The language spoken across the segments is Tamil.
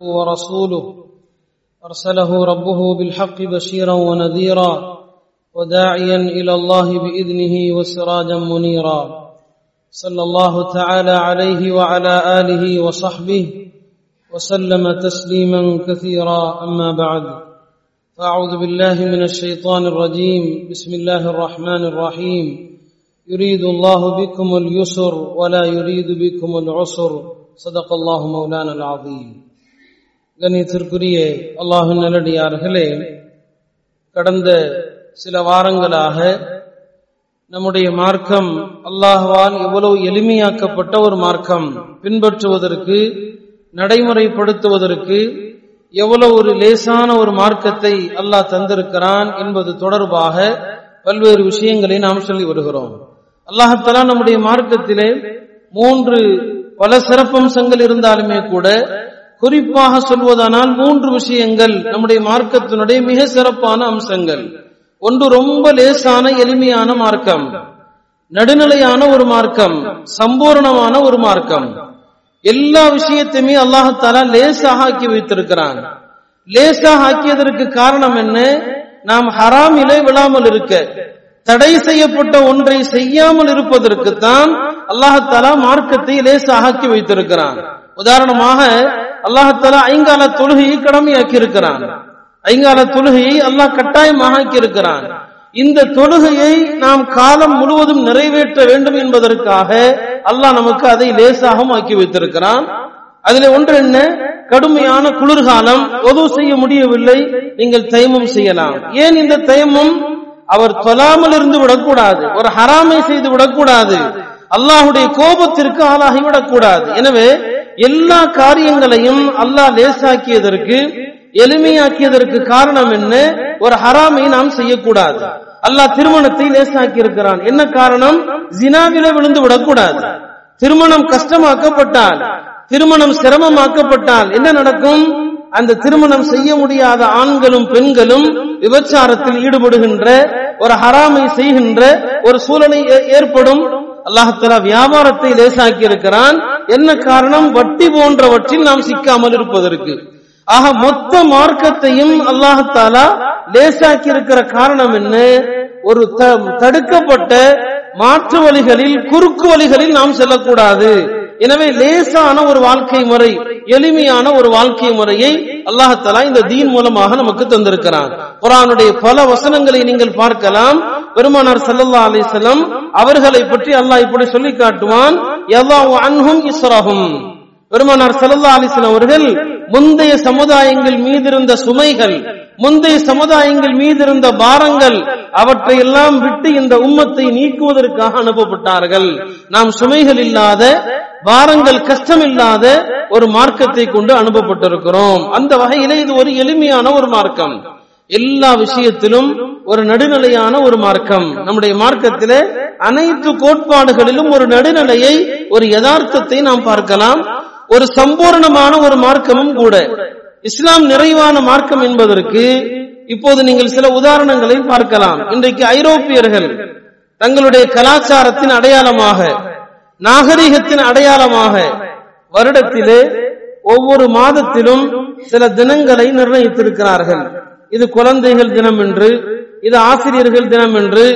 ورسوله. أرسله ربه بالحق بشيرا ونذيرا وداعيا إلى الله بإذنه وسراجا منيرا. صلى الله تعالى عليه وعلى آله وصحبه وسلم تسليما كثيرا. أما بعد فأعوذ بالله من الشيطان الرجيم. بسم الله الرحمن الرحيم. يريد الله بكم اليسر ولا يريد بكم العسر. صدق الله مولانا العظيم. கணித்திற்குரிய அல்லாஹு நல்லடியார்களே கடந்த சில வாரங்களாக நம்முடைய மார்க்கம் அல்லாஹுவால் எவ்வளவு எளிமையாக்கப்பட்ட ஒரு மார்க்கம் பின்பற்றுவதற்கு நடைமுறைப்படுத்துவதற்கு எவ்வளவு ஒரு லேசான ஒரு மார்க்கத்தை அல்லாஹ் தந்திருக்கிறான் என்பது தொடர்பாக பல்வேறு விஷயங்களை நாம் சொல்லி வருகிறோம். அல்லாஹத்தலா நம்முடைய மார்க்கத்திலே மூன்று பல சிறப்பம்சங்கள் இருந்தாலுமே கூட குறிப்பாக சொல்வதானால் மூன்று விஷயங்கள் நம்முடைய மார்க்கத்தினுடைய மிக சிறப்பான அம்சங்கள். ஒன்று ரொம்ப லேசான எளிமையான மார்க்கம். நடுநிலையான ஒரு மார்க்கம். சம்பூர்ணமான ஒரு மார்க்கம். எல்லா விஷயத்தையுமே அல்லாஹால லேசாக ஆக்கி வைத்திருக்கிறான். லேசாக ஆக்கியதற்கு காரணம் என்ன? நாம் ஹராமிலே விழாமல் இருக்க தடை செய்யப்பட்ட ஒன்றை செய்யாமல் இருப்பதற்குத்தான் அல்லாஹத்தாலா அல்லாஹாலா மார்க்கத்தை லேசாக ஆக்கி வைத்திருக்கிறான். உதாரணமாக அல்லாஹாலா ஐங்கால தொழுகையை கடமையாக்கி இருக்கிறான் ஐங்கால தொழுகையை அல்லாஹ் கட்டாயமாக ஆக்கி இருக்கிறான் இந்த தொழுகையை நாம் காலம் முழுவதும் நிறைவேற்ற வேண்டும் என்பதற்காக அல்லாஹ் நமக்கு அதை லேசாகவும் ஆக்கி வைத்திருக்கிறான். அதுல ஒன்று என்ன? கடுமையான குளிர்காலம். உதவு செய்ய முடியவில்லை. நீங்கள் தயமம் செய்யலாம். ஏன் இந்த தயமம் அவர் தொலாமல் இருந்து விடக்கூடாது. ஒரு ஹராமை செய்து விடக்கூடாது. அல்லாஹுடைய கோபத்திற்கு ஆளாகி விடக்கூடாது. எனவே எல்லா காரியங்களையும் அல்லாஹ் லேசாக்கியதற்கு எளிமையாக்கியதற்கு காரணம் என்ன? ஒரு ஹராமை நாம் செய்யக்கூடாது. அல்லாஹ் திருமணத்தை லேசாக்கி இருக்கிறான் என்ன காரணம்? ஜினாவில விழுந்து விடக்கூடாது. திருமணம் கஷ்டமாக்கப்பட்டால் திருமணம் சிரமமாக்கப்பட்டால் என்ன நடக்கும்? அந்த திருமணம் செய்ய முடியாத ஆண்களும் பெண்களும் விபச்சாரத்தில் ஈடுபடுகின்ற ஒரு ஹராமை செய்கின்ற ஒரு சூழலை ஏற்படும். அல்லாஹலா வியாபாரத்தை லேசாக்கி இருக்கிறான் என்ன காரணம்? வட்டி போன்றவற்றில் நாம் சிக்காமல் இருப்பதற்கு. ஆக மொத்த மார்க்கத்தையும் அல்லாஹாலா லேசாக்கி இருக்கிற காரணம் என்ன? ஒரு தடுக்கப்பட்ட மாற்று வழிகளில் குறுக்கு வழிகளில் நாம் செல்லக்கூடாது. எனவே லேசான ஒரு வாழ்க்கை முறை எளிமையான ஒரு வாழ்க்கை முறையை அல்லாஹலா இந்த தீன் மூலமாக நமக்கு தந்திருக்கிறான். குரானுடைய பல வசனங்களை நீங்கள் பார்க்கலாம். பெருமானார் சல்லல்லா அலிசலம் அவர்களை பற்றி அல்லாஹ் இப்படி சொல்லி காட்டுவான் அன்ஹும் இஸ்ரஹும். பெருமானார் சல்லல்லா அலிசலம் அவர்கள் முந்தைய சமுதாயங்கள் மீது இருந்த சுமைகள் முந்தைய சமுதாயங்கள் மீது இருந்த பாரங்கள் அவற்றை எல்லாம் விட்டு இந்த உம்மத்தை நீக்குவதற்காக அனுப்பப்பட்டார்கள். நாம் சுமைகள் இல்லாத பாரங்கள் கஷ்டம் இல்லாத ஒரு மார்க்கத்தை கொண்டு அனுப்பப்பட்டிருக்கிறோம். அந்த வகையில இது ஒரு எளிமையான ஒரு மார்க்கம். எல்லா விஷயத்திலும் ஒரு நடுநிலையான ஒரு மார்க்கம். நம்முடைய மார்க்கத்தில அனைத்து கோட்பாடுகளிலும் ஒரு நடுநிலையை ஒரு யதார்த்தத்தை நாம் பார்க்கலாம். ஒரு சம்பூர்ணமான ஒரு மார்க்கமும் கூட. இஸ்லாம் நிறைவான மார்க்கம் என்பதற்கு இப்போது நீங்கள் சில உதாரணங்களை பார்க்கலாம். இன்றைக்கு ஐரோப்பியர்கள் தங்களுடைய கலாச்சாரத்தின் அடையாளமாக நாகரிகத்தின் அடையாளமாக வருடத்திலே ஒவ்வொரு மாதத்திலும் சில தினங்களை நிர்ணயித்திருக்கிறார்கள். இது குழந்தைகள் தினம் என்று இது ஆசிரியர்கள் தினம் என்று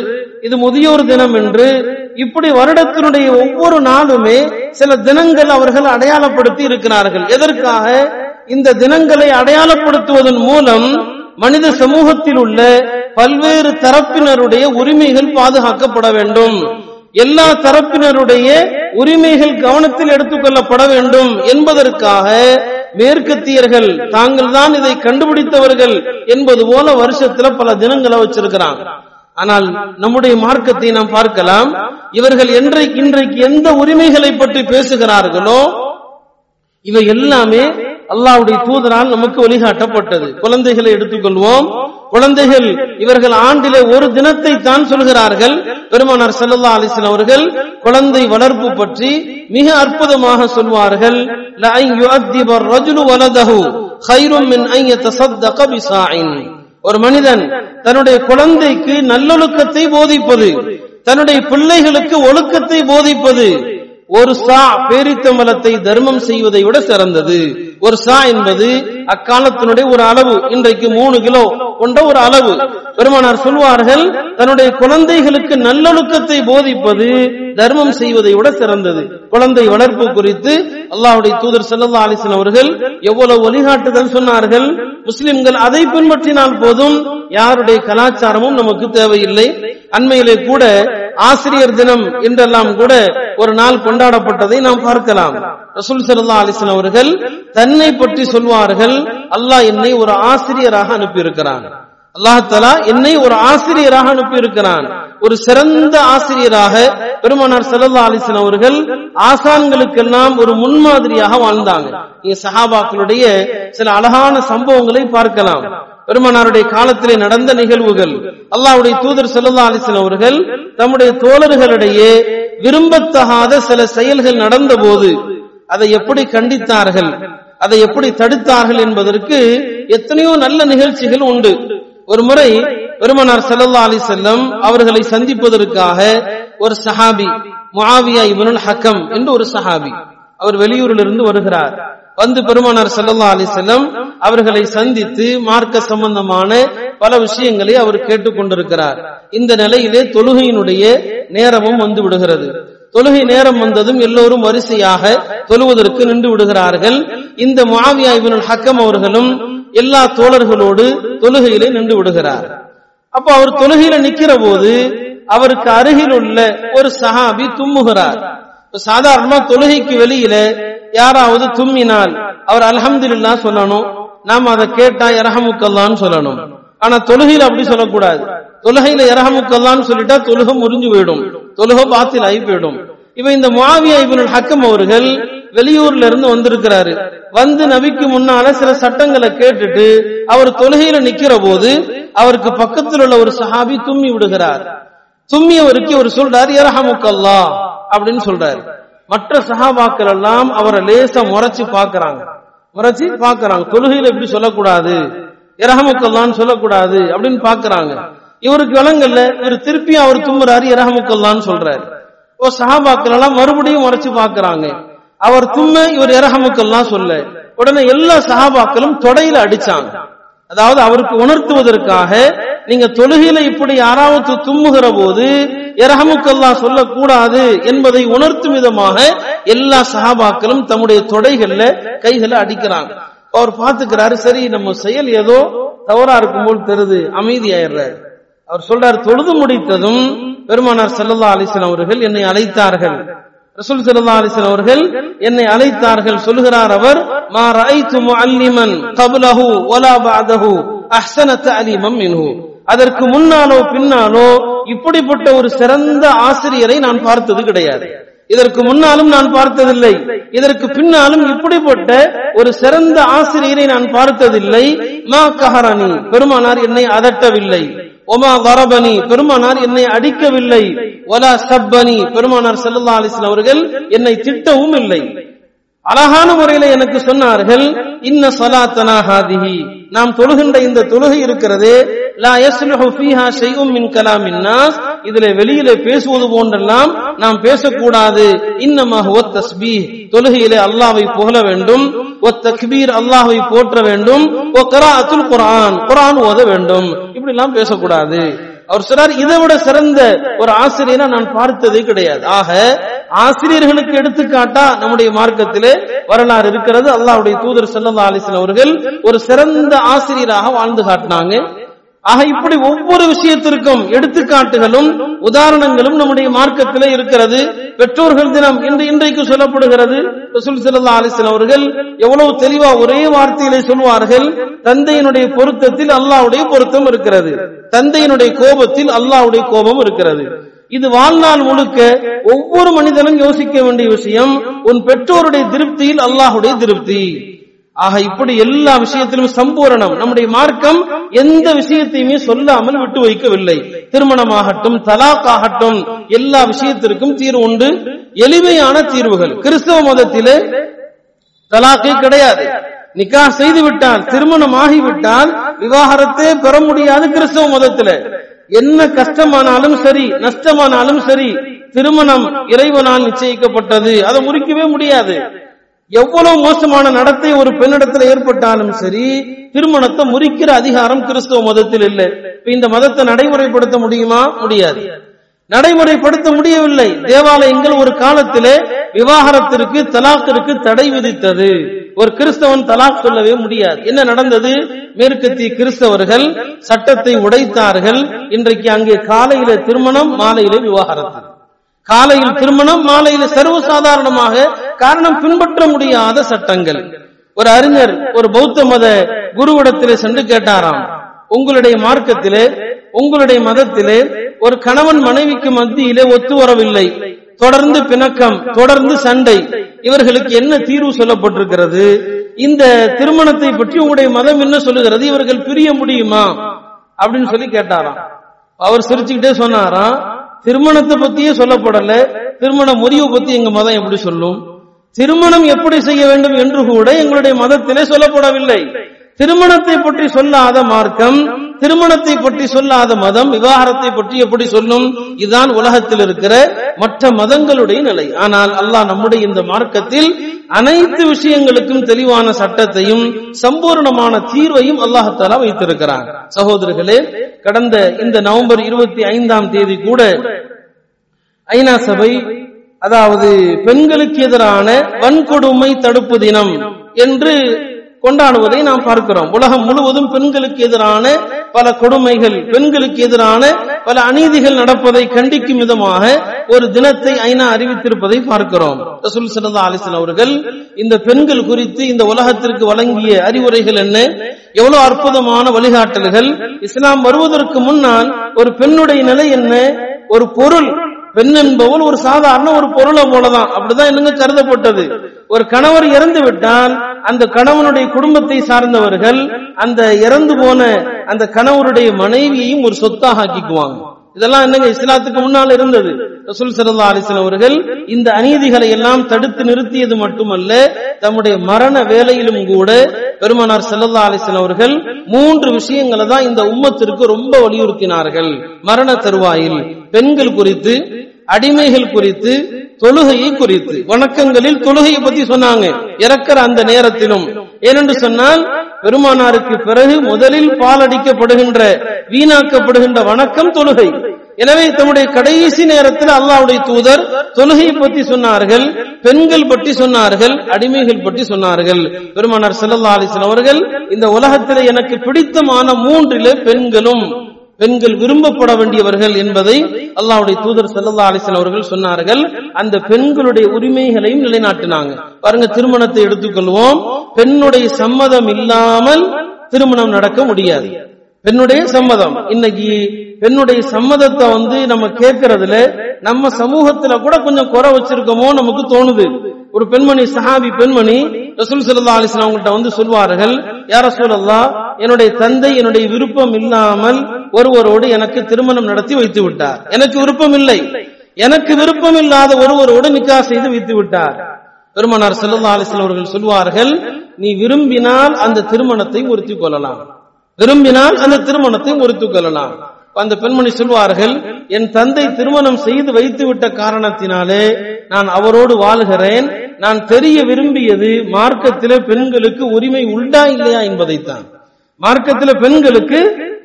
இது முதியோர் தினம் என்று இப்படி வருடத்தினுடைய ஒவ்வொரு நாளுமே சில தினங்கள் அவர்கள் அடையாளப்படுத்தி இருக்கிறார்கள். எதற்காக? இந்த தினங்களை அடையாளப்படுத்துவதன் மூலம் மனித சமூகத்தில் உள்ள பல்வேறு தரப்பினருடைய உரிமைகள் பாதுகாக்கப்பட வேண்டும். எல்லா தரப்பினருடைய உரிமைகள் கவனத்தில் எடுத்துக்கொள்ளப்பட வேண்டும் என்பதற்காக மேற்கத்தியர்கள் தாங்கள் தான் இதை கண்டுபிடித்தவர்கள் என்பது போல வருஷத்துல பல தினங்களை வச்சிருக்கிறாங்க. ஆனால் நம்முடைய மார்க்கத்தை நாம் பார்க்கலாம். இவர்கள் என்றைக்கு இன்றைக்கு எந்த உரிமைகளை பற்றி பேசுகிறார்களோ இவை எல்லாமே அல்லாவுடைய தூதரால் நமக்கு வழிகாட்டப்பட்டது. குழந்தைகளை எடுத்துக்கொள்வோம். குழந்தைகள் இவர்கள் ஆண்டிலே ஒரு தினத்தை தான் சொல்கிறார்கள். பெருமானார் செல்லல்லா அலிசன் அவர்கள் குழந்தை வளர்ப்பு பற்றி மிக அற்புதமாக சொல்வார்கள். ஒரு மனிதன் தன்னுடைய குழந்தைக்கு நல்லொழுக்கத்தை போதிப்பது தன்னுடைய பிள்ளைகளுக்கு ஒழுக்கத்தை போதிப்பது ஒரு சா பேரித்தம்பலத்தை தர்மம் செய்வதை விட சிறந்தது. ஒரு சா என்பது அக்காலத்தினுடைய ஒரு அளவு இன்றைக்கு மூணு கிலோ கொண்ட ஒரு அளவு. பெருமானார் சொல்வார்கள் தன்னுடைய குழந்தைகளுக்கு நல்லொழுக்கத்தை போதிப்பது தர்மம் செய்வதை விட சிறந்தது. குழந்தை வளர்ப்பு குறித்து அல்லாஹ்வுடைய தூதர் ஸல்லல்லாஹு ஆலிசன் அவர்கள் எவ்வளவு வழிகாட்டுதல் சொன்னார்கள். முஸ்லிம்கள் அதை பின்பற்றினால் போதும். யாருடைய கலாச்சாரமும் நமக்கு தேவையில்லை. அண்மையிலே கூட ஆசிரியர் தினம் என்றெல்லாம் கூட ஒரு நாள் கொண்டாடப்பட்டதை நாம் பார்க்கலாம். ரசூல் ஸல்லல்லாஹு அலைஹி அவர்கள் தன்னை பற்றி சொல்வார்கள். அல்லாஹ் என்னை ஒரு ஆசிரியராக அனுப்பியிருக்கிறான். அல்லாஹலா என்னை ஒரு ஆசிரியராக அனுப்பியிருக்கிறான். ஒரு சிறந்த ஆசிரியராக பெருமானார் சல்லா அலிசன் அவர்கள் ஆசான்களுக்கெல்லாம் ஒரு முன்மாதிரியாக வாழ்ந்தாங்க. இங்க சஹாபாக்களுடைய சில அழகான சம்பவங்களை பார்க்கலாம். பெருமானாருடைய காலத்திலே நடந்த நிகழ்வுகள். அல்லாவுடைய தூதர் ஸல்லல்லாஹு அலிசன் அவர்கள் தம்முடைய தோழர்களிடையே விரும்பத்தகாத சில செயல்கள் நடந்த போது அதை எப்படி கண்டித்தார்கள்? அதை எப்படி தடுத்தார்கள் என்பதற்கு எத்தனையோ நல்ல நிகழ்ச்சிகள் உண்டு. ஒரு முறை பெருமனார் சல்லா அலி செல்லம் அவர்களை சந்திப்பதற்காக ஒரு சஹாபி முஆவியா இவனுல் ஹக்கம் என்று ஒரு சஹாபி அவர் வெளியூரில் இருந்து வருகிறார். வந்து பெருமானார் சல்லா அலைஹி அவர்களை சந்தித்து மார்க்க சம்பந்தமான பல விஷயங்களை அவர் கேட்டுக்கொண்டிருக்கிறார். இந்த நிலையிலே தொழுகையினுடைய நேரமும் வந்து விடுகிறது. தொழுகை நேரம் வந்ததும் எல்லோரும் வரிசையாக தொழுவதற்கு நின்று விடுகிறார்கள். இந்த முஆவியா இப்னுல் ஹக்கம் அவர்களும் எல்லா தோழர்களோடு தொழுகையிலே நின்று விடுகிறார். அப்ப அவர் தொழுகையில நிக்கிற போது அவருக்கு அருகில் உள்ள ஒரு சஹாபி தும்முகிறார். சாதாரணமா தொழுகைக்கு வெளியில யாராவது தும்மினால் அவர் அல்ஹம்துலில்லாஹ் சொல்லணும். நாம அதை கேட்டா இரஹமுக்கல்லான்னு சொல்லணும். ஆனா தொழுகையில அப்படி சொல்லக்கூடாது. தொழுகையில இரஹமுக்கல்லான்னு சொல்லிட்டா தொழுக முறிஞ்சு போயிடும். தொழுக பாத்தில் ஆகி போயிடும். இப்ப இந்த முஆவியா இப்னுல் ஹக்கம் அவர்கள் வெளியூர்ல இருந்து வந்திருக்கிறாரு. வந்து நபிக்கு முன்னால சில சட்டங்களை கேட்டுட்டு அவர் தொழுகையில நிக்கிற போது அவருக்கு பக்கத்தில் உள்ள ஒரு சஹாபி தும்மி விடுகிறார். தும்மியவருக்கு அவர் சொல்றாரு இரஹமுக்கல்லா அப்படின்னு சொல்றாரு. மற்ற சஹாபாக்கள் எல்லாம் அவரை லேசா முறைச்சு பாக்குறாங்க முறைச்சு பாக்குறாங்க தொழுகையில இப்படி சொல்லக்கூடாது. இரஹமுக்கல்லான்னு சொல்லக்கூடாது அப்படின்னு பாக்குறாங்க இவருக்கு விளங்கல்ல இவர் திருப்பி அவர் தும்முறாரு இரகமுக்கல்லான்னு சொல்றாரு. ஓ சஹாபாக்கள் எல்லாம் மறுபடியும் உரைச்சு பாக்குறாங்க அவர் தும்ம இவர் இரஹமுக்கல்லாம் சொல்ல. உடனே எல்லா சஹாபாக்களும் தொடையில அடிச்சாங்க. அதாவது அவருக்கு உணர்த்துவதற்காக நீங்க தொழுகையில இப்படி யாராவது தும்முகிற போது இரகமுக்கெல்லாம் சொல்லக்கூடாது என்பதை உணர்த்தும் விதமாக எல்லா சஹாபாக்களும் தம்முடைய தொடைகள்ல கைகளை அடிக்கிறாங்க. அவர் பாத்துக்கிறாரு சரி நம்ம செயல் ஏதோ தவறா இருக்கும் போல் தெரியுது அமைதியாயிடுறாரு. அவர் சொல்றார் தொழுது முடித்ததும் பெருமானார் செல்லல்லா அலிசன் அவர்கள் என்னை அழைத்தார்கள். ரசூல் ஸல்லல்லாஹு அலிசன் அவர்கள் என்னை அழைத்தார்கள். சொல்கிறார் அவர் மா ரஐது முஅல்லிமன் கபலஹு வலா பஅதஹு அஹ்சன தஅலீமம் மின்ஹு. அதற்கு முன்னாலோ பின்னாலோ இப்படிப்பட்ட ஒரு சிறந்த ஆசிரியரை நான் பார்த்தது கிடையாது. இதற்கு முன்னாலும் நான் பார்த்ததில்லை. இதற்கு பின்னாலும் இப்படிப்பட்ட ஒரு சிறந்த ஆசிரியரை நான் பார்த்ததில்லை. மா கஹரணி பெருமானார் என்னை அதட்டவில்லை. ஒமா வரபனி பெருமானார் என்னை அடிக்கவில்லை. ஒலா சப்பனி பெருமானார் செல்லா அலிஸ்லாம் அவர்கள் என்னை திட்டவும் இல்லை. அழகான முறையில எனக்கு சொன்னார்கள் இன்ன சலாத்தனா ஹாதிஹி. நாம் தொழுகின்ற இந்த தொழுகை இருக்கிறது இதுல வெளியில பேசுவது போன்றெல்லாம் நாம் பேசக்கூடாது. இன்னமாக ஹுவ தொழுகையிலே அல்லாவை புகழ வேண்டும். தக்பீர் அல்லாஹை போற்ற வேண்டும். ஒ குரான் குரான் ஓத வேண்டும். இப்படி எல்லாம் பேசக்கூடாது. அவர் சொல்றார் இதை விட சிறந்த ஒரு ஆசிரியரை நான் பார்த்ததே கிடையாது. ஆக ஆசிரியர்களுக்கு எடுத்துக்காட்டா நம்முடைய மார்க்கத்திலே வரலாறு இருக்கிறது. அல்லாஹ்வுடைய தூதர் ஸல்லல்லாஹு அலைஹி அவர்கள் ஒரு சிறந்த ஆசிரியராக வாழ்ந்து காட்டினாங்க. ஆக இப்படி ஒவ்வொரு விஷயத்திற்கும் எடுத்துக்காட்டுகளும் உதாரணங்களும் நம்முடைய மார்க்கத்திலே இருக்கிறது. பெற்றோர்கள் தினம் இன்று இன்றைக்கு சொல்லப்படுகிறது ரசூல் ஸல்லல்லாஹு அவர்கள் எவ்வளவு தெளிவா ஒரே வார்த்தையிலே சொல்வார்கள் தந்தையினுடைய பொருத்தத்தில் அல்லாவுடைய பொருத்தம் இருக்கிறது. தந்தையினுடைய கோபத்தில் அல்லாவுடைய கோபம் இருக்கிறது. இது வாழ்நாள் முழுக்க ஒவ்வொரு மனிதனும் யோசிக்க வேண்டிய விஷயம் உன் பெற்றோருடைய திருப்தியில் அல்லாஹ்வுடைய திருப்தி. ஆக இப்படி எல்லா விஷயத்திலும் சம்பூரணம். நம்முடைய மார்க்கம் எந்த விஷயத்தையுமே சொல்லாமல் விட்டு வைக்கவில்லை. திருமணமாகட்டும் தலாக் ஆகட்டும் எல்லா விஷயத்திற்கும் தீர்வு உண்டு. எளிமையான தீர்வுகள். கிறிஸ்தவ மதத்திலே தலாக்கே கிடையாது. நிக்கா செய்து விட்டால் திருமணம் ஆகிவிட்டால் விவாகரத்தே பெற முடியாது கிறிஸ்தவ மதத்துல. என்ன கஷ்டமானாலும் சரி நஷ்டமானாலும் சரி திருமணம் இறைவனால் நிச்சயிக்கப்பட்டது. அதை முறிக்கவே முடியாது. எவ்வளவு மோசமான நடத்தை ஒரு பெண்ணிடத்துல ஏற்பட்டாலும் சரி திருமணத்தை முறிக்கிற அதிகாரம் கிறிஸ்தவ மதத்தில் இல்லை. இப்ப இந்த மதத்தை நடைமுறைப்படுத்த முடியுமா? முடியாது. நடைமுறைப்படுத்த முடியவில்லை. தேவாலயங்கள் ஒரு காலத்திலே விவாகரத்திற்கு தலாக்கிற்கு தடை விதித்தது. ஒரு கிறிஸ்தவன் தலாக் சொல்லவே முடியாது. என்ன நடந்தது? மேற்கத்திய கிறிஸ்தவர்கள் சட்டத்தை உடைத்தார்கள். இன்றைக்கு அங்கே காலையில திருமணம் மாலையில விவாகரத்து. காலையில் திருமணம் மாலையில சர்வசாதாரணமாக காரணம் பின்பற்ற முடியாத சட்டங்கள். ஒரு அறிஞர் ஒரு பௌத்த மத குருவிடத்திலே சென்று கேட்டாராம் உங்களுடைய மார்க்கத்திலே உங்களுடைய மதத்திலே ஒரு கணவன் மனைவிக்கு மத்தியிலே ஒத்து வரவில்லை. தொடர்ந்து பிணக்கம் தொடர்ந்து சண்டை. இவர்களுக்கு என்ன தீர்வு சொல்லப்பட்டிருக்கிறது? இந்த திருமணத்தை பற்றி உங்களுடைய மதம் என்ன சொல்லுகிறது? இவர்கள் பிரிய முடியுமா? அப்படின்னு சொல்லி கேட்டாராம். அவர் சிரிச்சுக்கிட்டே சொன்னாராம் திருமணத்தை பத்தியே சொல்லப்படல. திருமண முறிவு பத்தி எங்க மதம் எப்படி சொல்லும்? திருமணம் எப்படி செய்ய வேண்டும் என்று கூட எங்களுடைய மதத்திலே சொல்லப்படவில்லை. திருமணத்தை பற்றி சொல்லாத மார்க்கம் திருமணத்தை பற்றி சொல்லாத மதம் விவாகரத்தை பற்றி எப்படி சொல்லும்? இதுதான் உலகத்தில் இருக்கிற மற்ற மதங்களுடைய நிலை. ஆனால் அல்லாஹ் நம்முடைய இந்த மார்க்கத்தில் அனைத்து விஷயங்களுக்கும் தெளிவான சட்டத்தையும் சம்பூர்ணமான தீர்வையும் அல்லாஹத்தாலா வைத்திருக்கிறார் சகோதரர்களே கடந்த இந்த நவம்பர் இருபத்தி ஐந்தாம் தேதி கூட ஐநா சபை அதாவது பெண்களுக்கு எதிரான வன்கொடுமை தடுப்பு தினம் என்று கொண்டாடுவதை நாம் பார்க்கிறோம். உலகம் முழுவதும் பெண்களுக்கு எதிரான பல கொடுமைகள் பெண்களுக்கு எதிரான பல அநீதிகள் நடப்பதை கண்டிக்கும் விதமாக ஒரு தினத்தை ஐநா அறிவித்திருப்பதை பார்க்கிறோம். ரசூல் சல்லா அலிசன் அவர்கள் இந்த பெண்கள் குறித்து இந்த உலகத்திற்கு வழங்கிய அறிவுரைகள் என்ன? எவ்வளவு அற்புதமான வழிகாட்டல்கள்? இஸ்லாம் வருவதற்கு முன்னால் ஒரு பெண்ணுடைய நிலை என்ன? ஒரு பொருள் பெண் என்பவள் ஒரு சாதாரண ஒரு பொருளை போலதான். அப்படிதான் என்னங்க கருதப்பட்டது? ஒரு கணவர் இறந்து விட்டால் அந்த கணவனுடைய குடும்பத்தை சார்ந்தவர்கள் அந்த இறந்து போன அந்த கணவருடைய மனைவியையும் ஒரு சொத்தாக ஆக்கிக்குவாங்க. இதெல்லாம் என்னங்க இஸ்லாத்துக்கு முன்னால் இருந்தது. ரசூல் சல்லா அலிஸ்லாம் அவர்கள் இந்த அநீதிகளை எல்லாம் தடுத்து நிறுத்தியது மட்டுமல்ல தம்முடைய மரண வேலையிலும் கூட பெருமனார் செல்லல்லா அலிஸ்லாம் அவர்கள் மூன்று விஷயங்களை தான் இந்த உம்மத்திற்கு ரொம்ப வலியுறுத்தினார்கள். மரண தருவாயில் பெண்கள் குறித்து அடிமைகள் குறித்து தொழுகையை குறித்து. வணக்கங்களில் தொழுகையை பத்தி சொன்னாங்க. இறக்கிற அந்த நேரத்திலும். ஏனென்று சொன்னால் பெருமானாருக்கு பிறகு முதலில் பாலடிக்கப்படுகின்ற வீணாக்கப்படுகின்ற வணக்கம் தொழுகை. எனவே தம்முடைய கடைசி நேரத்தில் அல்லாவுடைய தூதர் தொழுகையை பற்றி சொன்னார்கள் பெண்கள் பற்றி சொன்னார்கள் அடிமைகள் பற்றி சொன்னார்கள். பெருமானார் செல்லல்லா அலிசன் அவர்கள் இந்த உலகத்தில் எனக்கு பிடித்தமான மூன்றிலே பெண்களும் பெண்கள் விரும்பப்பட வேண்டியவர்கள் என்பதை அல்லாவுடைய தூதர் செல்லல்லா அலிசன் அவர்கள் சொன்னார்கள். அந்த பெண்களுடைய உரிமைகளையும் நிலைநாட்டினாங்க. பாருங்க திருமணத்தை எடுத்துக்கொள்வோம். பெண்ணுடைய சம்மதம் இல்லாமல் திருமணம் நடக்க முடியாது. பெண்ணுடைய சம்மதம். இன்னைக்கு பெண்ணுடைய சம்மதத்தை வந்து நம்ம கேட்கறதுல நம்ம சமூகத்துல கூட கொஞ்சம் குறை வச்சிருக்கோமோ நமக்கு தோணுது. ஒரு பெண்மணி சஹாபி பெண்மணி ரசூல் சல்லா அலிஸ்லாம் அவங்கள்ட்ட வந்து சொல்வார்கள் யார சொல்லல்லா என்னுடைய தந்தை என்னுடைய விருப்பம் இல்லாமல் ஒருவரோடு எனக்கு திருமணம் நடத்தி வைத்து விட்டார் எனக்கு விருப்பம் இல்லை. எனக்கு விருப்பம் இல்லாத ஒருவரோடு நிக்கா செய்து வைத்து விட்டார் பெருமனார் செல்லல்லா அலிஸ்லாம் அவர்கள் சொல்வார்கள் நீ விரும்பினால் அந்த திருமணத்தை ஒருத்தி கொள்ளலாம். விரும்பினால் அந்த திருமணத்தை ஒருத்தி கொள்ளலாம். அந்த பெண்மணி சொல்வார்கள் என் தந்தை திருமணம் செய்து வைத்து விட்ட காரணத்தினாலே நான் அவரோடு வாழ்கிறேன். நான் தெரிய விரும்பியது மார்க்கத்திலே பெண்களுக்கு உரிமை உண்டா இல்லையா என்பதைத்தான். மார்க்கத்தில பெண்களுக்கு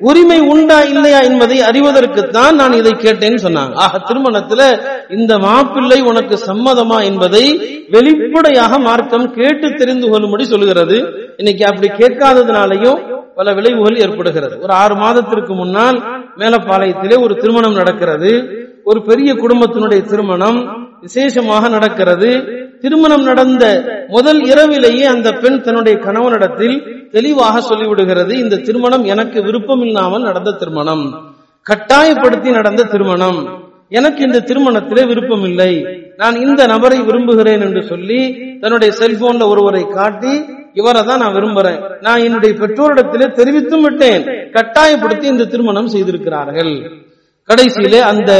உரிமை உண்டா இல்லையா என்பதை அறிவதற்குத்தான் நான் இதை கேட்டேன்னு சொன்னாங்க. ஆக திருமணத்துல இந்த மாப்பிள்ளை உனக்கு சம்மதமா என்பதை வெளிப்படையாக மார்க்கம் கேட்டு தெரிந்து கொள்ளும்படி சொல்கிறது இன்னைக்கு அப்படி கேட்காததுனாலையும் பல விளைவுகள் ஏற்படுகிறது. ஒரு ஆறு மாதத்திற்கு முன்னால் மேலப்பாளையத்திலே ஒரு திருமணம் நடக்கிறது. ஒரு பெரிய குடும்பத்தினுடைய திருமணம் விசேஷமாக நடக்கிறது. திருமணம் நடந்த முதல் இரவிலேயே அந்த பெண் தன்னுடைய கணவனிடத்தில் தெளிவாக சொல்லிவிடுகிறது இந்த திருமணம் எனக்கு விருப்பம் இல்லாமல் நடந்த திருமணம். கட்டாயப்படுத்தி நடந்த திருமணம். எனக்கு இந்த திருமணத்திலே விருப்பம் இல்லை. நான் இந்த நபரை விரும்புகிறேன் என்று சொல்லி தன்னுடைய செல்போன்ல ஒருவரை காட்டி இவரை தான் நான் விரும்புறேன். நான் என்னுடைய பெற்றோரிடத்திலே தெரிவித்தும் விட்டேன். கட்டாயப்படுத்தி இந்த திருமணம் செய்திருக்கிறார்கள். கடைசியிலே அந்த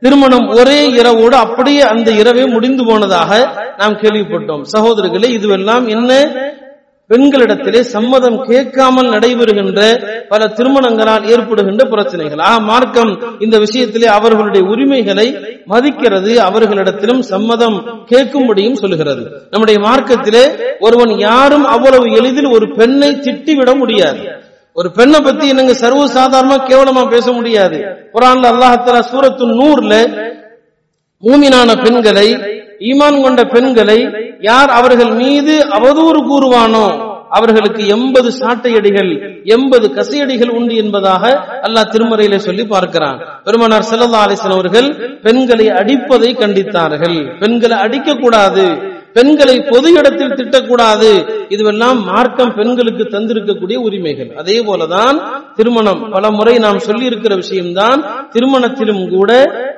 திருமணம் ஒரே இரவோடு அப்படியே அந்த இரவே முடிந்து போனதாக நாம் கேள்விப்பட்டோம். சகோதரர்களே இதுவெல்லாம் என்ன? பெண்களிடத்திலே சம்மதம் கேட்காமல் நடைபெறுகின்ற பல திருமணங்களால் ஏற்படுகின்ற பிரச்சனைகள். ஆக மார்க்கம் இந்த விஷயத்திலே அவர்களுடைய உரிமைகளை மதிக்கிறது அவர்களிடத்திலும் சம்மதம் கேட்கும்படியும் சொல்லுகிறது. நம்முடைய மார்க்கத்திலே ஒருவன் யாரும் அவ்வளவு எளிதில் ஒரு பெண்ணை திட்டிவிட முடியாது. ஒரு பெண்ணை பத்தி என்னங்க சர்வ சாதாரணமா கேவலமா பேச முடியாது. குரான்ல அல்லாஹால சூரத்து நூறுல மூமினான பெண்களை ஈமான் கொண்ட பெண்களை யார் அவர்கள் மீது அவதூறு கூறுவானோ அவர்களுக்கு எண்பது சாட்டையடிகள் எண்பது கசையடிகள் உண்டு என்பதாக அல்லாஹ் திருமறையில சொல்லி பார்க்கிறான். பெருமனார் செல்லல்லா அலிசன் அவர்கள் பெண்களை அடிப்பதை கண்டித்தார்கள். பெண்களை அடிக்க கூடாது பெண்களை பொது இடத்தில் திட்டக்கூடாது. இதுவெல்லாம் மார்க்கம் பெண்களுக்கு தந்திருக்கக்கூடிய உரிமைகள். அதே போலதான் திருமணம். பல முறை நாம் சொல்லி இருக்கிற விஷயம்தான் திருமணத்திலும் கூட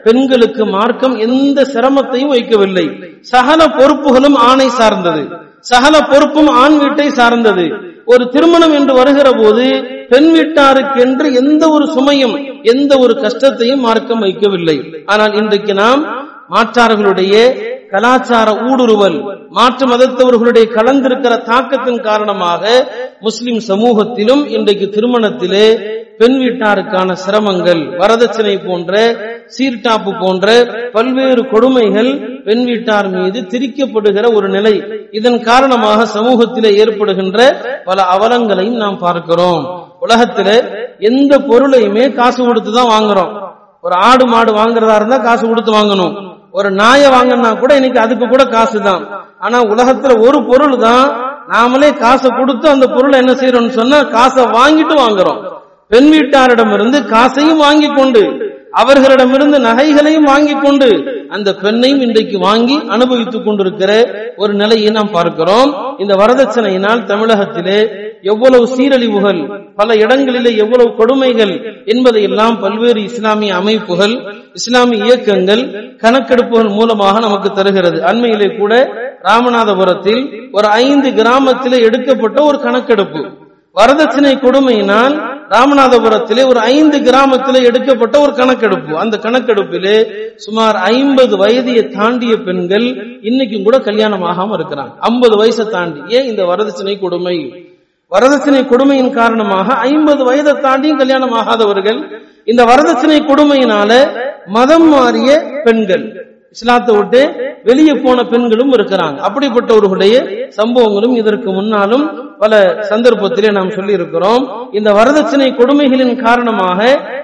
பெண்களுக்கு மார்க்கம் எந்த சிரமத்தையும் வைக்கவில்லை. சகல பொறுப்புகளும் ஆணை சார்ந்தது. சகல பொறுப்பும் ஆண் வீட்டை சார்ந்தது. ஒரு திருமணம் என்று வருகிற போது பெண் வீட்டாருக்கு என்று எந்த ஒரு சுமையும் எந்த ஒரு கஷ்டத்தையும் மார்க்கம் வைக்கவில்லை. ஆனால் இன்றைக்கு நாம் மாற்றார்களுடைய கலாச்சார ஊடுருவல் மாற்று மதத்தவர்களுடைய கலந்திருக்கிற தாக்கத்தின் காரணமாக முஸ்லிம் சமூகத்திலும் இன்றைக்கு திருமணத்திலே பெண் வீட்டாருக்கான சிரமங்கள் வரதட்சணை போன்ற சீர்டாப்பு போன்ற பல்வேறு கொடுமைகள் பெண் வீட்டார் மீது திரிக்கப்படுகிற ஒரு நிலை. இதன் காரணமாக சமூகத்திலே ஏற்படுகின்ற பல அவலங்களையும் நாம் பார்க்கிறோம். உலகத்தில எந்த பொருளையுமே காசு கொடுத்து தான் வாங்குறோம். ஒரு ஆடு மாடு வாங்குறதா இருந்தா காசு கொடுத்து வாங்கணும். ஒரு நாயை வாங்கினா கூட இன்னைக்கு அதுக்கு கூட காசு தான் ஆனா உலகத்துல ஒரு பொருள் தான் நாமளே காசை கொடுத்து அந்த பொருளை என்ன செய்யறோம்னு சொன்னா காசை வாங்கிட்டு வாங்குறோம். பெண் வீட்டாரிடமிருந்து காசையும் வாங்கி கொண்டு அவர்களிடமிருந்து நகைகளையும் வாங்கி கொண்டு அந்த பெண்ணையும் இன்றைக்கு வாங்கி அனுபவித்துக் கொண்டிருக்கிற ஒரு நிலையை நாம் பார்க்கிறோம். இந்த வரதட்சணையினால் தமிழகத்திலே எவ்வளவு சீரழிவுகள் பல இடங்களிலே எவ்வளவு கொடுமைகள் என்பதை எல்லாம் பல்வேறு இஸ்லாமிய அமைப்புகள் இஸ்லாமிய இயக்கங்கள் கணக்கெடுப்புகள் மூலமாக நமக்கு தருகிறது. அண்மையிலே கூட ராமநாதபுரத்தில் ஒரு ஐந்து கிராமத்திலே எடுக்கப்பட்ட ஒரு கணக்கெடுப்பு. வரதட்சணை கொடுமையினால் ராமநாதபுரத்திலே ஒரு ஐந்து கிராமத்திலே எடுக்கப்பட்ட ஒரு கணக்கெடுப்பு. அந்த கணக்கெடுப்பிலே சுமார் ஐம்பது வயதியை தாண்டிய பெண்கள் இன்னைக்கும் கூட கல்யாணம் ஆகாம இருக்கிறாங்க. ஐம்பது வயசை தாண்டி. ஏன் இந்த வரதட்சணை கொடுமை? வரதட்சணை கொடுமையின் காரணமாக ஐம்பது வயதை தாண்டியும் கல்யாணம் ஆகாதவர்கள் இந்த வரதட்சணை கொடுமையினால மதம் மாறிய பெண்கள் இஸ்லாத்தை விட்டு வெளியே போன பெண்களும் இருக்கிறாங்க. அப்படிப்பட்டவர்களுடைய சம்பவங்களும் இதற்கு முன்னாலும் பல சந்தர்ப்பத்திலே நாம் சொல்லி இருக்கிறோம் இந்த வரதட்சணை கொடுமைகளின் காரணமாக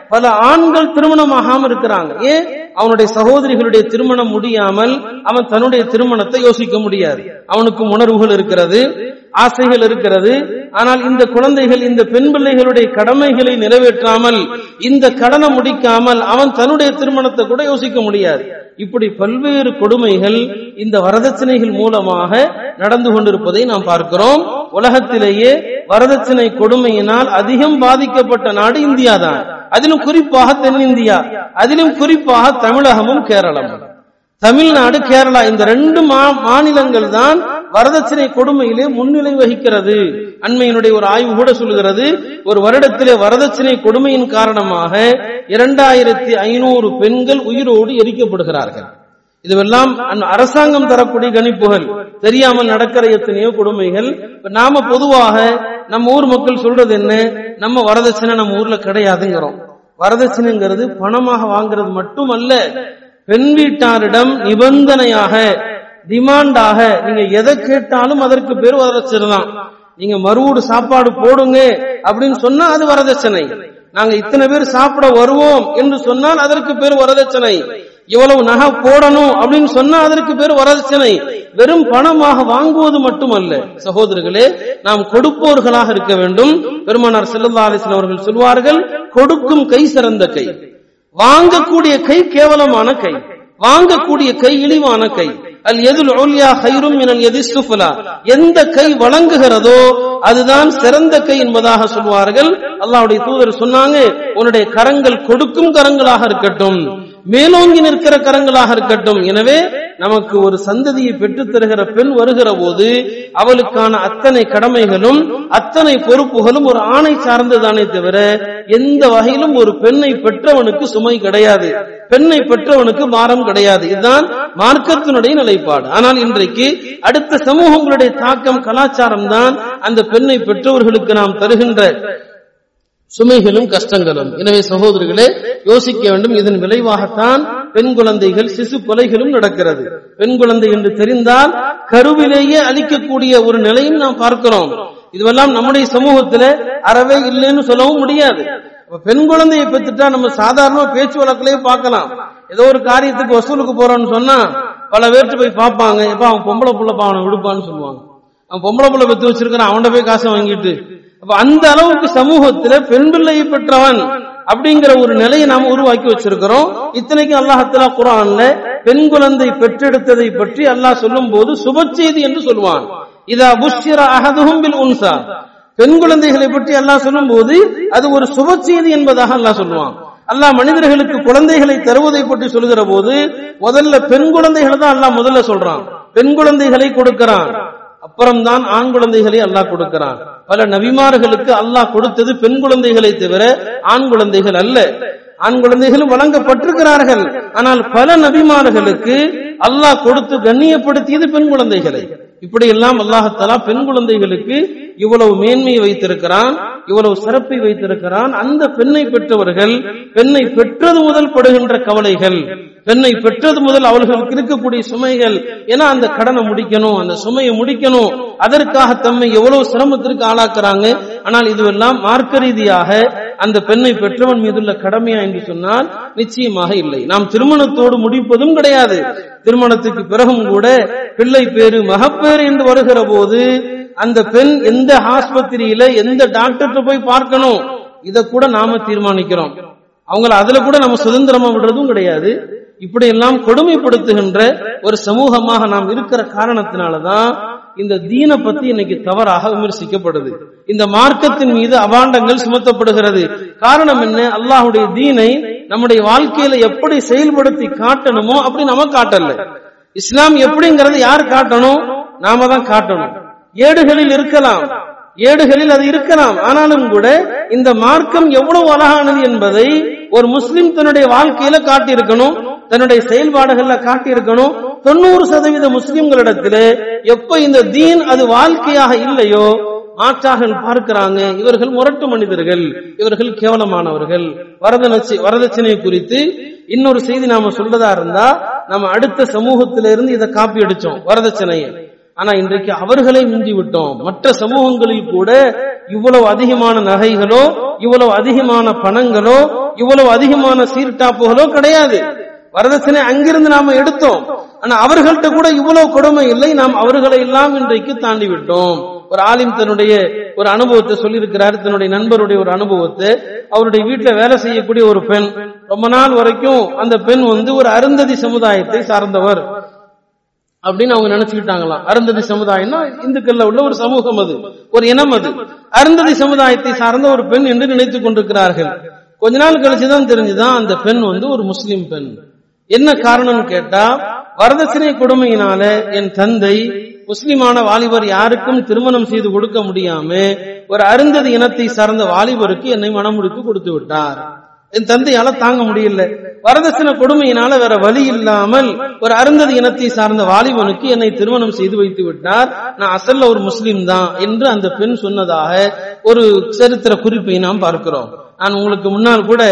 பல ஆண்கள் திருமணமாகாம இருக்கிறாங்க. ஏன்? அவனுடைய சகோதரிகளுடைய திருமணம் முடியாமல் அவன் தன்னுடைய திருமணத்தை யோசிக்க முடியாது. அவனுக்கு உணர்வுகள் இருக்கிறது ஆசைகள் இருக்கிறது. ஆனால் இந்த குழந்தைகள் இந்த பெண் பிள்ளைகளுடைய கடமைகளை நிறைவேற்றாமல் இந்த கடனை முடிக்காமல் அவன் தன்னுடைய திருமணத்தை கூட யோசிக்க முடியாது. இப்படி பல்வேறு கொடுமைகள் இந்த வரதட்சணைகள் மூலமாக நடந்து கொண்டிருப்பதை நாம் பார்க்கிறோம். உலகத்திலேயே வரதட்சணை கொடுமையினால் அதிகம் பாதிக்கப்பட்ட நாடு இந்தியா தான். அதிலும் குறிப்பாக தென்னிந்தியா அதிலும் குறிப்பாக தமிழகமும் கேரளமும். தமிழ்நாடு கேரளா இந்த ரெண்டு மாநிலங்கள் தான் வரதட்சணை கொடுமையிலே முன்னிலை வகிக்கிறது. அண்மையினுடைய ஒரு ஆய்வு கூட சொல்லுகிறது ஒரு வருடத்திலே வரதட்சணை கொடுமையின் காரணமாக இரண்டாயிரத்தி ஐநூறு பெண்கள் உயிரோடு எரிக்கப்படுகிறார்கள். இதுவெல்லாம் அரசாங்கம் தரக்கூடிய கணிப்புகள். தெரியாமல் நடக்கிற எத்தனையோ கொடுமைகள். நாம பொதுவாக நம்ம ஊர் மக்கள் சொல்றது என்ன? நம்ம வரதட்சணை நம்ம ஊர்ல கிடையாதுங்கிறோம். வரதட்சணைங்கிறது பணமாக வாங்குறது மட்டுமல்ல பெண் வீட்டாரிடம் நிபந்தனையாக டிமாண்டாக நீங்க எதை கேட்டாலும் அதற்கு பேர் வரதட்சணை தான். நீங்க மறுவூடு சாப்பாடு போடுங்க அப்படின்னு சொன்னா அது வரதட்சணை. நாங்க இத்தனை பேர் சாப்பிட வருவோம் என்று சொன்னால் அதற்கு பேர் வரதட்சணை. இவ்வளவு நகை போடணும் அப்படின்னு சொன்னா அதற்கு பேர் வரதட்சணை. வெறும் பணமாக வாங்குவது மட்டுமல்ல. சகோதரர்களே நாம் கொடுப்போர்களாக இருக்க வேண்டும். பெருமானார் செல்லல்லா அலிஸ்லாம் அவர்கள் சொல்வார்கள் கொடுக்கும் கை சிறந்த கை. வாங்கக்கூடிய கை கேவலமான கை. வாங்கக்கூடிய கை இழிவான கை. அல் எதில் ஒல்யா ஹைரும் மினல் எதி சுஃபலா. எந்த கை வழங்குகிறதோ அதுதான் சிறந்த கை என்பதாக சொல்வார்கள். அல்லாவுடைய தூதர் சொன்னாங்க உன்னுடைய கரங்கள் கொடுக்கும் கரங்களாக இருக்கட்டும். மேலோங்கி நிற்கிற கரங்களாக இருக்கட்டும். எனவே நமக்கு ஒரு சந்ததியை பெற்றுத் தருகிற பெண் வருகிற போது அவளுக்கான அத்தனை கடமைகளும் அத்தனை பொறுப்புகளும் ஒரு ஆணை சார்ந்ததானே தவிர எந்த வகையிலும் ஒரு பெண்ணை பெற்றவனுக்கு சுமை கிடையாது. பெண்ணை பெற்றவனுக்கு பாரம் கிடையாது. இதுதான் மார்க்கத்தினுடைய நிலைப்பாடு. ஆனால் இன்றைக்கு அடுத்த சமூகங்களுடைய தாக்கம் கலாச்சாரம் தான் அந்த பெண்ணை பெற்றவர்களுக்கு நாம் தருகின்ற சுமைகளும் கஷ்டங்களும். எனவே சகோதரர்களே யோசிக்க வேண்டும். இதன் விளைவாகத்தான் பெண் குழந்தைகள் சிசு கொலைகளும் நடக்கிறது. பெண் குழந்தை என்று தெரிந்தால் கருவிலேயே அழிக்கக்கூடிய ஒரு நிலையும் நாம் பார்க்கிறோம். இதுவெல்லாம் நம்முடைய சமூகத்துல அறவே இல்லைன்னு சொல்லவும் முடியாது. பெண் குழந்தையை பெற்றுட்டா நம்ம சாதாரண பேச்சு வழக்கிலேயே பார்க்கலாம். ஏதோ ஒரு காரியத்துக்கு வசூலுக்கு போறோம்னு சொன்னா பல பேர்த்து போய் பார்ப்பாங்க. எப்ப அவன் பொம்பளை புள்ள அவனை விடுப்பான்னு சொல்லுவாங்க. அவன் பொம்பளை புள்ள பெற்று வச்சிருக்கான் அவன்கிட்ட போய் காசை வாங்கிட்டு அப்ப அந்த அளவுக்கு சமூகத்துல பெண் பிள்ளையை பெற்றவன் அப்படிங்கிற ஒரு நிலையை நாம் உருவாக்கி வச்சிருக்கிறோம். இத்தனைக்கும் அல்லாஹத்துல குரான்ல பெண் குழந்தை பெற்றெடுத்ததை பற்றி அல்லாஹ் சொல்லும் போது சுப செய்தி என்று சொல்லுவான் இதா புஷ்யர அகதுகும் பில் உன்சா. பெண் குழந்தைகளை பற்றி அல்லாஹ் சொல்லும் போது அது ஒரு சுப செய்தி என்பதாக அல்லாஹ் சொல்லுவான். அல்லாஹ் மனிதர்களுக்கு குழந்தைகளை தருவதை பற்றி சொல்லுகிற போது முதல்ல பெண் குழந்தைகளை தான் அல்லாஹ் முதல்ல சொல்றான். பெண் குழந்தைகளை கொடுக்கிறான். அப்புறம்தான் ஆண் குழந்தைகளை அல்லாஹ் கொடுக்கிறான். பல நபிமார்களுக்கு அல்லாஹ் கொடுத்தது பெண் குழந்தைகளை தவிர ஆண் குழந்தைகள் அல்ல. ஆண் குழந்தைகளும் வழங்கப்பட்டிருக்கிறார்கள். ஆனால் பல நபிமார்களுக்கு அல்லாஹ் கொடுத்து கண்ணியப்படுத்தியது பெண் குழந்தைகளை. இப்படி எல்லாம் அல்லாஹத்தலா பெண் குழந்தைகளுக்கு இவ்வளவு மேன்மையை வைத்திருக்கிறான் இவ்வளவு சிறப்பை வைத்திருக்கிறான். அந்த பெண்ணை பெற்றவர்கள் பெண்ணை பெற்றது முதல் படுகின்ற கவலைகள். பெண்ணை பெற்றது முதல் அவர்களுக்கு இருக்கக்கூடிய சுமைகள். ஏன்னா அந்த கடனை முடிக்கணும் அந்த சுமையை முடிக்கணும். அதற்காக தம்மை எவ்வளவு சிரமத்திற்கு ஆளாக்குறாங்க. ஆனால் இதுவெல்லாம் மார்க்க ரீதியாக அந்த பெண்ணை பெற்றவன் மீதுள்ள கடமையா என்று சொன்னால் நிச்சயமாக இல்லை. நாம் திருமணத்தோடு முடிப்பதும் கிடையாது. திருமணத்துக்கு பிறகும் கூட பிள்ளை பேரு மகப்பேறு என்று வருகிற போது அந்த பெண் எந்த ஆஸ்பத்திரியில எந்த டாக்டர்கிட்ட போய் பார்க்கணும்? இதை கூட நாம தீர்மானிக்கிறோம். அவங்கள அதுல கூட நம்ம சுதந்திரமா விடுறதும் கிடையாது. இப்படி எல்லாம் கொடுமைப்படுத்துகின்ற ஒரு சமூகமாக நாம் இருக்கிற காரணத்தினாலதான் இந்த தீனை பத்தி இன்னைக்கு தவறாக விமர்சிக்கப்படுது. இந்த மார்க்கத்தின் மீது அபாண்டங்கள் சுமத்தப்படுகிறது. காரணம் என்ன? அல்லாஹுடைய தீனை நம்முடைய வாழ்க்கையில எப்படி செயல்படுத்தி காட்டணுமோ அப்படி நம்ம காட்டல. இஸ்லாம் எப்படிங்கறது யார் காட்டணும்? நாம தான் காட்டணும். ஏடுகளில் இருக்கலாம். ஏடுகளில் அது இருக்கலாம். ஆனாலும் கூட இந்த மார்க்கம் எவ்வளவு அழகானது என்பதை ஒரு முஸ்லிம் தன்னுடைய வாழ்க்கையில காட்டியிருக்கணும் தன்னுடைய செயல்பாடுகள்ல காட்டியிருக்கணும் தொண்ணூறு சதவீத முஸ்லிம்களிடத்துல எப்ப இந்த தீன் அது வாழ்க்கையாக இல்லையோ ஆற்றாக பார்க்கிறாங்க. இவர்கள் முரட்டு மனிதர்கள். இவர்கள் கேவலமானவர்கள். வரதட்சி வரதட்சணை குறித்து இன்னொரு செய்தி நாம சொல்றதா இருந்தா நம்ம அடுத்த சமூகத்திலிருந்து இதை காப்பி அடிச்சோம் வரதட்சணையை. ஆனா இன்றைக்கு அவர்களை மிஞ்சி விட்டோம். மற்ற சமூகங்களில் கூட இவ்வளவு அதிகமான நகைகளோ இவ்வளவு அதிகமான பணங்களோ இவ்வளவு அதிகமான சீர்டாப்புகளோ கிடையாது. வரதட்சணை அங்கிருந்து நாம எடுத்தோம். ஆனா அவர்கள்ட்ட கூட இவ்வளவு கொடுமை இல்லை. நாம் அவர்களை எல்லாம் இன்றைக்கு தாண்டி விட்டோம் ஒரு ஆலிம் தன்னுடைய ஒரு அனுபவத்தை சொல்லியிருக்கிறார். தன்னுடைய நண்பருடைய ஒரு அனுபவத்தை. அவருடைய வீட்டுல வேலை செய்யக்கூடிய ஒரு பெண். ரொம்ப நாள் வரைக்கும் அந்த பெண் வந்து ஒரு அருந்ததி சமுதாயத்தை சார்ந்தவர். அப்படின்னு அவங்க நினைச்சுக்கிட்டாங்களாம். அருந்ததி சமுதாயம்னா இந்துக்கள்ல உள்ள ஒரு சமூகம் அது. ஒரு இனம் அது. அருந்ததி சமுதாயத்தை சார்ந்த ஒரு பெண் என்று நினைத்துக் கொண்டிருக்கிறார்கள். கொஞ்ச நாள் கழிச்சுதான் தெரிஞ்சுதான் அந்த பெண் வந்து ஒரு முஸ்லிம் பெண். என்ன காரணம்னு கேட்டா வரதட்சணை கொடுமையினால என் தந்தை முஸ்லிமான வாலிபர் யாருக்கும் திருமணம் செய்து கொடுக்க முடியாம ஒரு அருந்ததி இனத்தை சார்ந்த வாலிபருக்கு என்னை மனமுடுக்கு கொடுத்து விட்டார். என் தந்தையால தாங்க முடியல. வரதட்சணை கொடுமையினால வேற வழி இல்லாமல் ஒரு அருந்ததி இனத்தை சார்ந்த வாலிபனுக்கு என்னை திருமணம் செய்து வைத்து விட்டார். நான் அசல்ல ஒரு முஸ்லீம் தான் என்று அந்த பெண் சொன்னதாக ஒரு சரித்திர குறிப்பை நாம் பார்க்கிறோம். நான் உங்களுக்கு முன்னால் கூட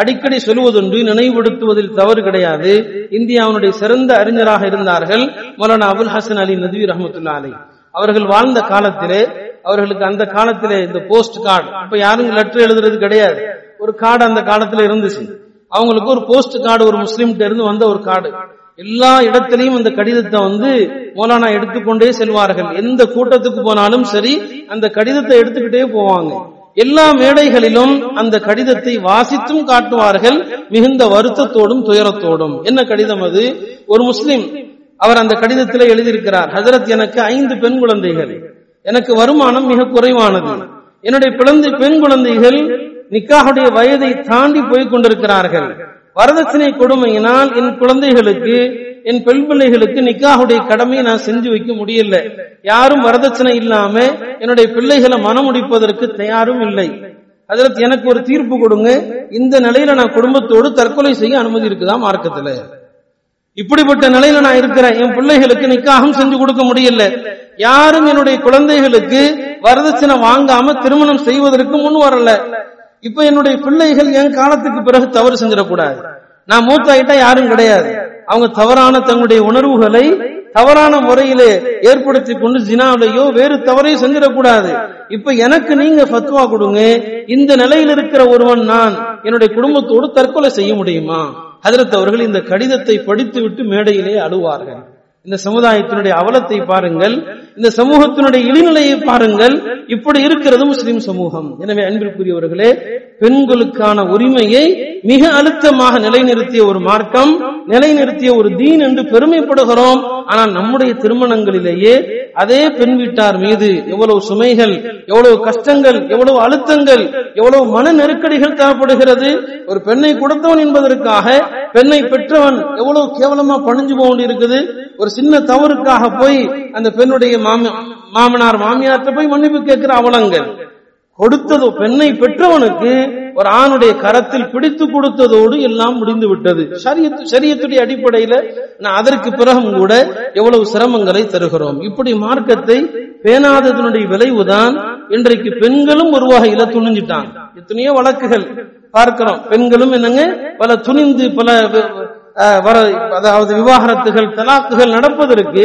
அடிக்கடி சொல்வதொன்று நினைவுபடுத்துவதில் தவறு கிடையாது. இந்தியாவுடைய சிறந்த அறிஞராக இருந்தார்கள் மௌலானா அபுல் ஹசன் அலி நதுவி ரஹமத்துல்லா அலி அவர்கள் வாழ்ந்த காலத்திலே அவர்களுக்கு அந்த காலத்திலே இந்த போஸ்ட் கார்டு இப்ப யாரும் லெட்டர் எழுதுறது கிடையாது. ஒரு கார்டு அந்த காலத்துல இருந்துச்சு. அவங்களுக்கு ஒரு போஸ்ட் கார்டு ஒரு முஸ்லீம்கிட்ட இருந்து வந்த ஒரு கார்டு. எல்லா இடத்திலையும் அந்த கடிதத்தை வந்து மௌலானா எடுத்துக்கொண்டே செல்வார்கள். எந்த கூட்டத்துக்கு போனாலும் சரி அந்த கடிதத்தை எடுத்துக்கிட்டே போவாங்க. எல்லா மேடைகளிலும் அந்த கடிதத்தை வாசித்தும் காட்டுவார்கள் மிகுந்த வருத்தத்தோடும் துயரத்தோடும். என்ன கடிதம் அது? ஒரு முஸ்லிம் அவர் அந்த கடிதத்தில் எழுதியிருக்கிறார் ஹசரத் எனக்கு ஐந்து பெண் குழந்தைகள். எனக்கு வருமானம் மிக குறைவானது. என்னுடைய குழந்தை பெண் குழந்தைகள் நிக்காவுடைய வயதை தாண்டி போய் கொண்டிருக்கிறார்கள். வரதட்சணை கொடுமையினால் என் குழந்தைகளுக்கு என் பெண் பிள்ளைகளுக்கு நிக்காவுடைய கடமையை நான் செஞ்சு வைக்க முடியல. யாரும் வரதட்சணை இல்லாம என்னுடைய பிள்ளைகளை மனமுடிப்பதற்கு தயாரும் இல்லை. அதில் எனக்கு ஒரு தீர்ப்பு கொடுங்க. இந்த நிலையில நான் குடும்பத்தோடு தற்கொலை செய்ய அனுமதி இருக்குதா மார்க்கத்துல? இப்படிப்பட்ட நிலையில நான் இருக்கிறேன். என் பிள்ளைகளுக்கு நிக்காகம் செஞ்சு கொடுக்க முடியல. யாரும் என்னுடைய குழந்தைகளுக்கு வரதட்சணை வாங்காம திருமணம் செய்வதற்கு முன் வரல. இப்ப என்னுடைய பிள்ளைகள் என் காலத்துக்கு பிறகு தவறு செஞ்சிடக்கூடாது. நான் மூத்தாயிட்டா யாரும் கிடையாது. அவங்க தவறான தங்களுடைய உணர்வுகளை தவறான முறையிலே ஏற்படுத்தி கொண்டு ஜினாவிலையோ வேறு தவறையும் செஞ்சிடக்கூடாது. இப்ப எனக்கு நீங்க ஃபத்வா கொடுங்க. இந்த நிலையில் இருக்கிற ஒருவன் நான் என்னுடைய குடும்பத்தோடு தற்கொலை செய்ய முடியுமா? ஹதரத் அவர்கள் இந்த கடிதத்தை படித்துவிட்டு மேடையிலே அழுவார்கள். இந்த சமுதாயத்தினுடைய அவலத்தை பாருங்கள். இந்த சமூகத்தினுடைய இழிநிலையை பாருங்கள். இப்படி இருக்கிறது முஸ்லிம் சமூகம். எனவே அன்பிற்குரியவர்களே பெண்களுக்கான உரிமையை மிக அழுத்தமாக நிலைநிறுத்திய ஒரு மார்க்கம் நிலைநிறுத்திய ஒரு தீன் என்று பெருமைப்படுகிறோம். ஆனால் நம்முடைய திருமணங்களிலேயே அதே பெண் வீட்டார் மீது எவ்வளவு சுமைகள் எவ்வளவு கஷ்டங்கள் எவ்வளவு அழுத்தங்கள் எவ்வளவு மன நெருக்கடிகள் தேவைப்படுகிறது ஒரு பெண்ணை கொடுத்தவன் என்பதற்காக பெண்ணை பெற்றவன் எவ்வளவு கேவலமா பணிஞ்சு போக இருக்குது ஒரு சின்ன தவறுக்காக போய் அந்த பெண்ணுடைய மாமனார் மாமியார்கிட்ட போய் மன்னிப்பு கேட்கிற அவலங்கள். கொடுத்ததோ பெண்ணை பெற்றவனுக்கு ஒரு ஆணுடைய கரத்தில் பிடித்து கொடுத்ததோடு எல்லாம் முடிந்து விட்டது. சரியத்துடைய அடிப்படையில நான் அதற்கு பிறகும் கூட எவ்வளவு சிரமங்களை தருகிறோம். இப்படி மார்க்கத்தை பேணாததனுடைய விளைவுதான் இன்றைக்கு பெண்களும் ஒரு வகையில துணிஞ்சிட்டாங்க. எத்தனையோ வழக்குகள் பார்க்கிறோம். பெண்களும் என்னங்க பல துணிந்து பல வர அதாவது விவாகரத்துகள் தலாக்குகள் நடப்பதற்கு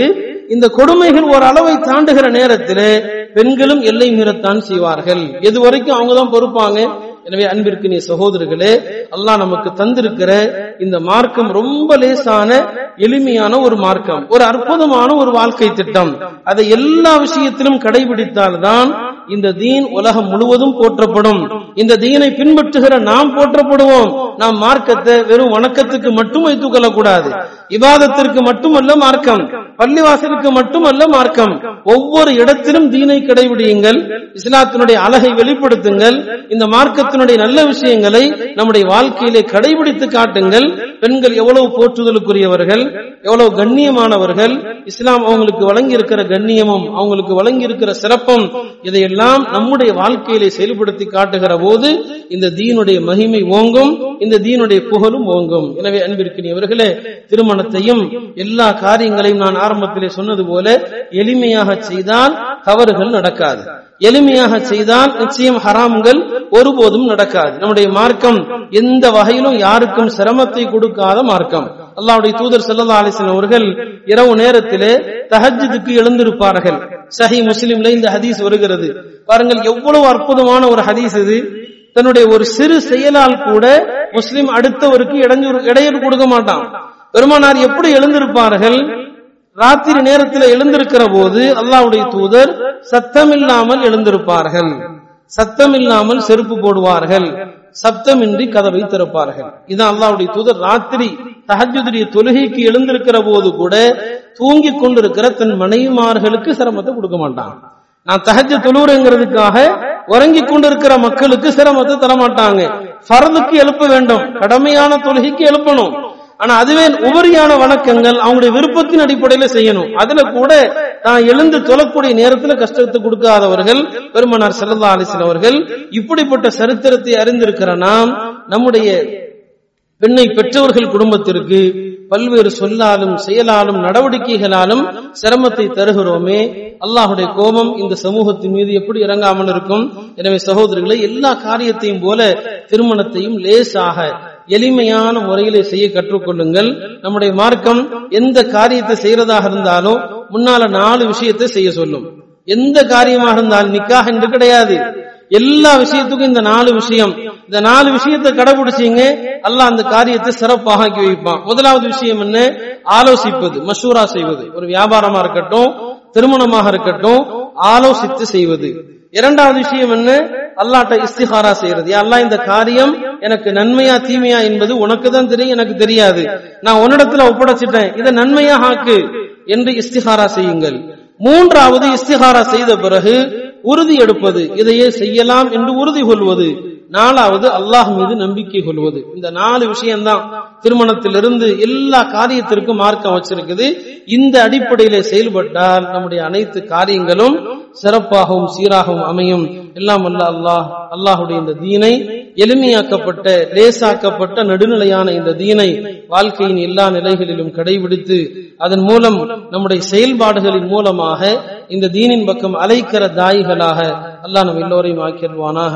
இந்த கொடுமைகள் ஒரு அளவை தாண்டுகிற நேரத்தில் பெண்களும் எல்லை மீறத்தான் செய்வார்கள். எது வரைக்கும் அவங்கதான் பொறுப்பாங்க? எனவே அன்பிற்கு நீ சகோதரர்களே அல்லாஹ் நமக்கு தந்திருக்கிற இந்த மார்க்கம் ரொம்ப லேசான எளிமையான ஒரு மார்க்கம். ஒரு அற்புதமான ஒரு வாழ்க்கை திட்டம். அதை எல்லா விஷயத்திலும் கடைபிடித்தால்தான் இந்த தீன் உலகம் முழுவதும் போற்றப்படும். இந்த தீனை பின்பற்றுகிற நாம் போற்றப்படுவோம். நாம் மார்க்கத்தை வெறும் வணக்கத்துக்கு மட்டும் வைத்துக் கொள்ளக்கூடாது. விவாதத்திற்கு மட்டுமல்ல மார்க்கம். பள்ளிவாசலுக்கு மட்டுமல்ல மார்க்கம். ஒவ்வொரு இடத்திலும் தீனை கடைபிடியுங்கள். இஸ்லாத்தினுடைய அழகை வெளிப்படுத்துங்கள். இந்த மார்க்கத்தினுடைய நல்ல விஷயங்களை நம்முடைய வாழ்க்கையிலே கடைபிடித்து காட்டுங்கள். பெண்கள் எவ்வளவு போற்றுதலுக்குரியவர்கள் எவ்வளவு கண்ணியமானவர்கள். இஸ்லாம் அவங்களுக்கு வழங்கி இருக்கிற கண்ணியமும் அவங்களுக்கு வழங்கி இருக்கிற சிறப்பும் இதையெல்லாம் நம்முடைய வாழ்க்கையிலே செயல்படுத்தி காட்டுகிற போது இந்த தீனுடைய மகிமை ஓங்கும் இந்த தீனுடைய புகழும் ஓங்கும். எனவே அன்பிருக்கிறவர்களே திருமணத்தையும் எல்லா காரியங்களையும் நான் ஆரம்பத்திலே சொன்னது போல எளிமையாக செய்தால் தவறுகள் நடக்காது. எளிமையாக செய்தால் நிச்சயம் ஹராம்கள் ஒருபோதும் நடக்காது. நம்முடைய மார்க்கம் எந்த வகையிலும் யாருக்கும் சிரமத்தை கொடுக்காத மார்க்கம். அல்லாவுடைய தூதர் செல்லதா அலிசன் அவர்கள் இரவு நேரத்திலே தஹஜுக்கு எழுந்திருப்பார்கள். சஹி முஸ்லிம்ல இந்த ஹதீஸ் வருகிறது. பாருங்கள் எவ்வளவு அற்புதமான ஒரு ஹதீஸ் இது. தன்னுடைய ஒரு சிறு செயலால் கூட முஸ்லிம் அடுத்தவருக்கு இடைஞ்சூறு இடையூறு கொடுக்க மாட்டான். பெருமானார் எப்படி எழுந்திருப்பார்கள்? ராத்திரி நேரத்தில் எழுந்திருக்கிற போது அல்லாவுடைய தூதர் சத்தம் இல்லாமல் எழுந்திருப்பார்கள். சத்தம் இல்லாமல் செருப்பு போடுவார்கள். சப்தமின்றி கதவை திறப்பார்கள். இதான் அல்லாவுடைய தூதர் ராத்திரி தஹஜுடைய தொழுகைக்கு எழுந்திருக்கிற போது கூட தூங்கி கொண்டிருக்கிற தன் மனைவிமார்களுக்கு சிரமத்தை கொடுக்க மாட்டான். நான் தகஜ தொழுறேங்கிறதுக்காக உறங்கி கொண்டிருக்கிற மக்களுக்கு சிரமத்தை தரமாட்டாங்க. ஃபரதுக்கு எழுப்ப வேண்டும். கடமையான தொழுகைக்கு எழுப்பணும். ஆனா அதுவே உபரியான வணக்கங்கள் அவங்களுடைய விருப்பத்தின் அடிப்படையில செய்யணும். அதுல கூட தான் எழுந்து தொழக்கூடிய நேரத்துல கஷ்டத்தை கொடுக்காதவர்கள் பெருமனார் சரதா அலிசன் அவர்கள் இப்படிப்பட்ட சரித்திரத்தை அறிந்திருக்கிற நாம் நம்முடைய பெண்ணை பெற்றவர்கள் குடும்பத்திற்கு பல்வேறு சொல்லாலும் செயலாலும் நடவடிக்கைகளாலும் சிரமத்தை தருகிறோமே. அல்லாஹுடைய கோபம் இந்த சமூகத்தின் மீது எப்படி இறங்காமல் இருக்கும்? எனவே சகோதரர்களை எல்லா காரியத்தையும் போல திருமணத்தையும் லேசாக எளிமையான முறையிலே செய்ய கற்றுக்கொள்ளுங்கள். நம்முடைய மார்க்கம் எந்த காரியத்தை செய்யறதாக இருந்தாலும் முன்னால நாலு விஷயத்தை செய்ய சொல்லும். எந்த காரியமாக இருந்தாலும் நிக்காக என்று கிடையாது. எல்லா விஷயத்துக்கும் இந்த நாலு விஷயம். இந்த நாலு விஷயத்தை கடைபிடிச்சிங்க அல்லாஹ் அந்த காரியத்தை சிறப்பாக ஆக்கி வைப்பான். முதலாவது விஷயம் என்ன? ஆலோசிப்பது மஷூரா செய்வது. ஒரு வியாபாரமா இருக்கட்டும் திருமணமாக இருக்கட்டும் ஆலோசித்து செய்வது. இரண்டாவது விஷயம் என்ன? அல்லாட்ட இஸ்திஹாரா செய்யறது. அல்லா இந்த காரியம் எனக்கு நன்மையா தீமையா என்பது உனக்கு தான் தெரியும் எனக்கு தெரியாது. நான் உன்னிடத்துல ஒப்படைச்சிட்டேன். இதை நன்மையா ஆக்கு என்று இஸ்திஹாரா செய்யுங்கள். மூன்றாவது இஸ்திஹாரா செய்த பிறகு உறுதி எடுப்பது. இதையே செய்யலாம் என்று உறுதி கொள்வது. நாலாவது அல்லாஹ் மீது நம்பிக்கை கொள்வது. இந்த நாலு விஷயம்தான் திருமணத்திலிருந்து எல்லா காரியத்திற்கும் மார்க்கம் வச்சிருக்குது. இந்த அடிப்படையில செயல்பட்டால் நம்முடைய அனைத்து காரியங்களும் சிறப்பாகவும் சீராகவும் அமையும். எல்லாம் அல்ல அல்லாஹ் அல்லாஹுடைய இந்த தீனை எளிமையாக்கப்பட்ட லேசாக்கப்பட்ட நடுநிலையான இந்த தீனை வாழ்க்கையின் எல்லா நிலைகளிலும் கடைபிடித்து அதன் மூலம் நம்முடைய செயல்பாடுகளின் மூலமாக இந்த தீனின் பக்கம் அலைக்கிற தாய்களாக அல்லாஹ் நம் எல்லோரையும் ஆக்கிடுவானாக.